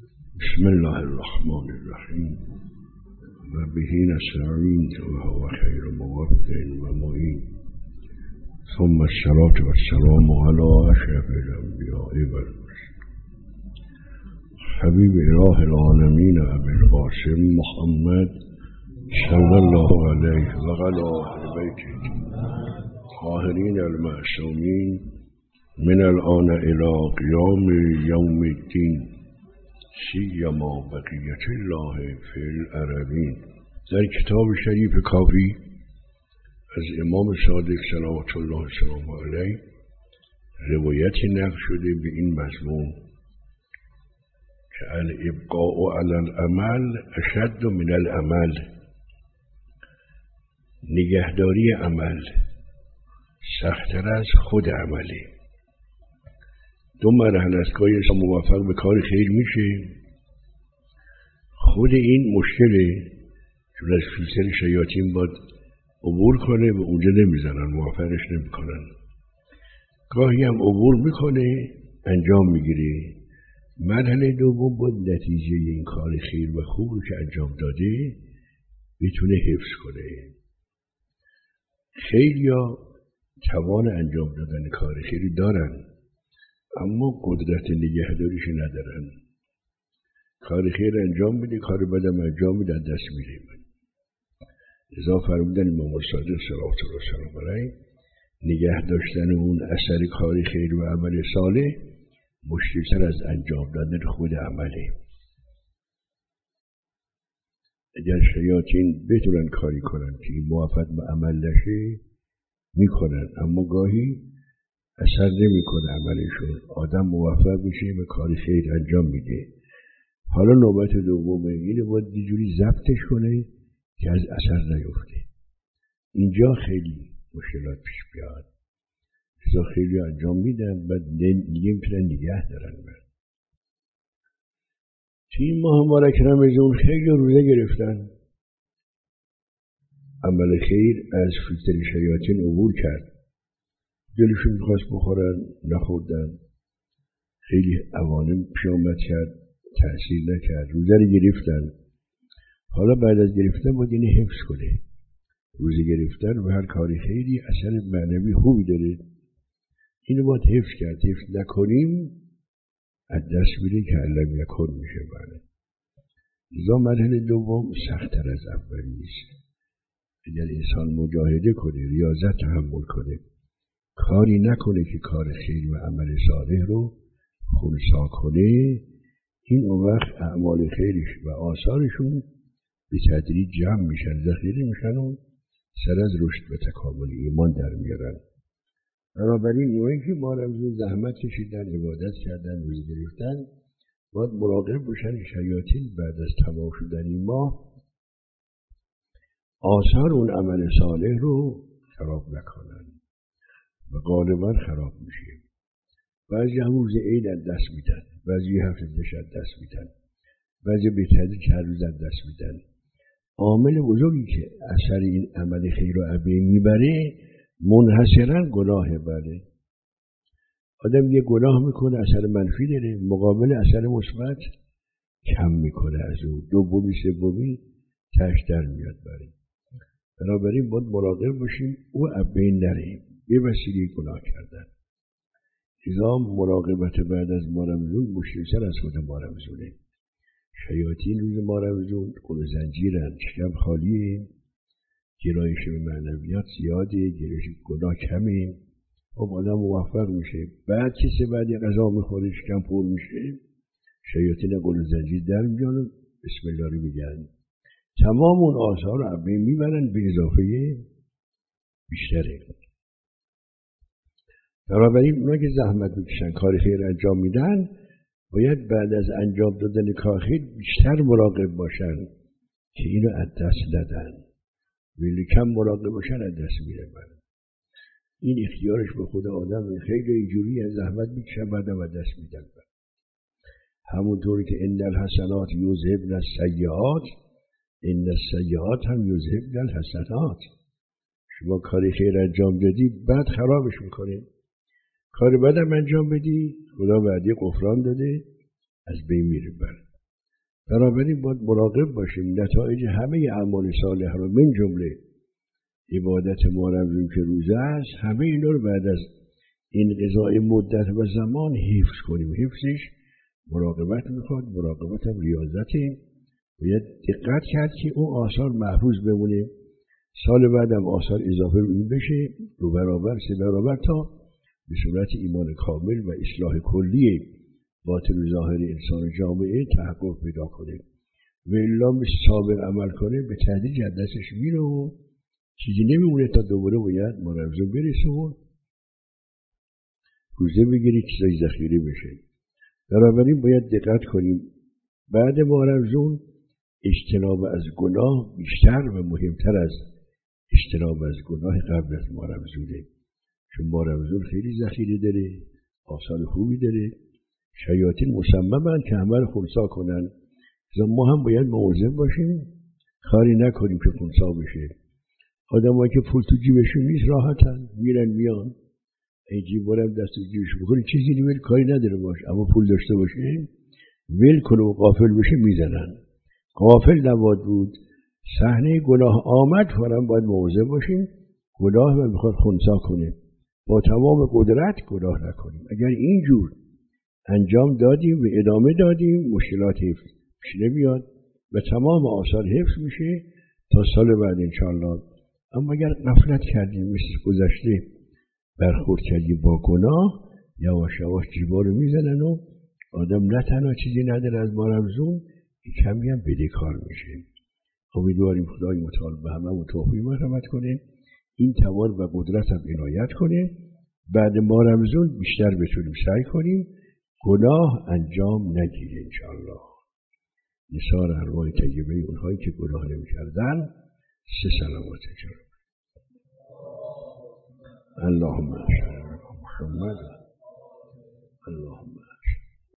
بسم الله الرحمن الرحيم وبه نستعين وهو خير موافق ومعين ثم الصلاة والسلام على أشرف الأنبياء والمرسلين حبيب إله العالمين أبي القاسم محمد صلى الله عليه وعلى أهل بيته الطاهرين المعصومين من الآن إلى قيام يوم الدين سیما بقیت الله فی العربین در کتاب شریف کافی از امام صادق صلوات الله سلام علیه روایتی نقل شده به این مضمون که الابقاء علی العمل اشد من العمل. نگهداری عمل سختتر از خود عمله. دو مرحله گاهی انسان موفق به کار خیر میشه. خود این مشکله چون از فیلتر شیاطین باید عبور کنه و اونجا نمی‌زنن موفقش نمی‌کنن. گاهی هم عبور می‌کنه انجام می‌گیره. مرحله دوم باید نتیجه این کار خیر و خوب رو که انجام داده بتونه حفظ کنه. خیلی ها توان انجام دادن کار خیری دارن. اما قدرت نگهداریش ندارن. کار خیر انجام میده کار بدم انجام میده دست میره لذا فرمودن امام صادق صلوات الله سلام علیه نگه داشتن اون اثر کار خیر و عمل صالح مشکلتر از انجام دادن خود عمله. اگر شیاطین بتونن کاری کنن که این موافق به عمل نشه می‌کنن. اما گاهی اثر نمی‌کنه عملشون. آدم موفق بشه به کار خیر انجام میده. حالا نوبت دومه اینو باید یه جوری ضبطش کنه که از اثر نیفته. اینجا خیلی مشکلات پیش بیاد چیزا خیلی انجام میدن بعد دیگه می‌تونن نگه دارن من توی این ماه مبارک رمزون خیلی روزه گرفتن. عمل خیر از فیلتر شیاطین عبور کرد. دلشون می‌خواست بخورن نخوردن. خیلی عوانم پیش آمد کرد تأثیر نکرد. روزه رو گرفتن. حالا بعد از گرفتن باید اینه حفظ کنه. روزه گرفتن و هر کاری خیلی اثر معنوی خوبی داره. اینو باید حفظ کرد. حفظ نکنیم از دست میره که علم یکن میشه بله. لذا مرحله دوم سختتر از اولی نیست. اگر انسان مجاهده کنه ریاضت تحمل کنه کاری نکنه که کار خیر و عمل صالح رو خونسا کنه. این اون وقت اعمال خیرش و آثارشون به تدریج جمع میشن ذخیره میشن و سر از رشد و تکامل ایمان در میارن. بنابراین اونایی که ما رمزون زحمت کشیدن عبادت کردن روزی گرفتن باید مراقب باشن شیاطین بعد از تمام شدن این آثار اون عمل صالح رو خراب نکنن. و غالبا خراب میشه. بعضی هم روز عید از دست میدن بعضی هفته دش از دست میدن بعضی به تدریج هر روز از دست میدن. عامل بزرگی که اثر این عمل خیر و عبه می‌بره منحصرا گناه بره. آدم یه گناه می‌کنه اثر منفی داره مقابل اثر مثبت کم می‌کنه از او. دومی سومی تش در میاد بره بنابراین باید مراقب باشیم او عبه نره به وسیله گناه کردن. مراقبت بعد از مارمزون مشکلتر از خود مارمزونه شیاطین روز مارمزون قل زنجیرن شکم خالیه گرایش به معنویات زیاده گرایش گناه کمه. خب آدم موفق میشه. بعد کسی بعدی غذا می‌خوره شکم پر میشه. شیاطین قل زنجیر در میان بسم الله رو میگن. تمام اون آثار رو می‌برن به اضافه بیشتره. بنابراین اونا که زحمت می‌کشن. کار خیر انجام میدن باید بعد از انجام دادن کار خیر بیشتر مراقب باشن که اینو از دست ندن. ولی کم مراقب باشن از دست میره این اختیارش به خود آدم خیلی اینجوری از زحمت می‌کشن بعد از دست میدن. همونطوری که ان الحسنات یذهبن السیئات ان السیئات هم یذهبن الحسنات. شما کاری خیر انجام دادی بعد خرابش می‌کنه کار بدم انجام بدی خدا بعدی قفران داده از بین میره بر. بنابراین باید مراقب باشیم نتایج همه اعمال صالح رو من جمله عبادت ما که روزه است همه اینا رو بعد از این قضای مدت و زمان حفظ کنیم. حفظش مراقبت می‌خواد مراقبت هم ریاضته. باید دقت کرد که اون آثار محفوظ بمونه. سال بعد هم آثار اضافه این بشه دو برابر سه برابر تا به صورت ایمان کامل و اصلاح کلی باطن و ظاهر انسان جامعه تحقق پیدا کنه. و الا سابق عمل کنه به تدریج دستش میره و چیزی نمیمونه تا دوباره باید مرزو برسه و روزه بگیری چیزای ذخیره بشه. بنابراین باید دقت کنیم. بعد مارمزون اجتناب از گناه بیشتر و مهمتر از اجتناب از گناه قبل از مارمزونه چون مارمزون خیلی ذخیره داره آثار خوبی داره. شیاطین مصممن که همه رو خونسا کنن. ما هم باید مواظب باشیم. کاری نکنیم که خونسا بشه. آدم که پول تو جیبشون نیست راحتن. میرن میان. این جیب دست تو جیبش بکنه چیزی نیمه کاری نداره باش. اما پول داشته باشه ول کنه و قافل بشه می‌زنن. قافل نباد بود. صحنه گناه آمد فرم باید موضع باشیم. گناه و می‌خواد خونسا کنه. با تمام قدرت گناه نکنیم. اگر اینجور انجام دادیم و ادامه دادیم مشکلات حفظ پیش نمیاد و تمام آثار حفظ میشه تا سال بعد انشاءالله. اما اگر غفلت کردیم مثل گذشته برخورد کردیم با گناه یواش یواش جیبا رو می‌زنن و آدم نه تنها چیزی نداره از ما رمزون کمی هم بدهکار میشه. امیدواریم خدای متعال به همه توفیق مرحمت کنه. این توان و قدرت هم عنایت کنه. بعد ما رمزون بیشتر بتونیم سعی کنیم گناه انجام نگیره انشاءالله. نثار ارواح طیبه اونهایی که گناه نمی‌کردن. سه سلامات جرم اللهم محمد.